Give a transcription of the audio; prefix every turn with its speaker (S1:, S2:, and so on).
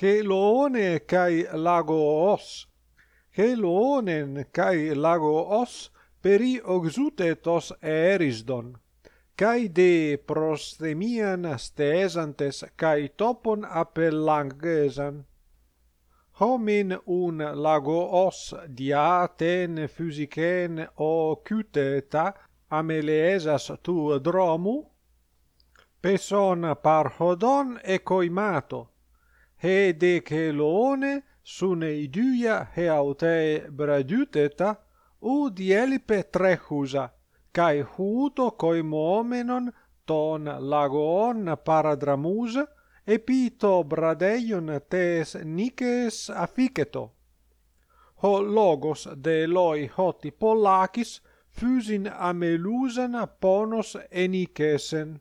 S1: Heloone kai lago os. Heloonen kai lago os peri oxutetos erisdon. Kai de prosthemian stesantes kai topon appellangesan. Homin un lago os diaten physiken o cuteta ameleesas tu dromu? Peson parhodon e coimato hedekeleone suneiduia heautee braduteta u dielipe trechousa kai huto koimomenon ton lagoon paradramus epito bradeion tes nikes afiketo ho logos de loi hoti pollakis fusin amelusan ponos enikesen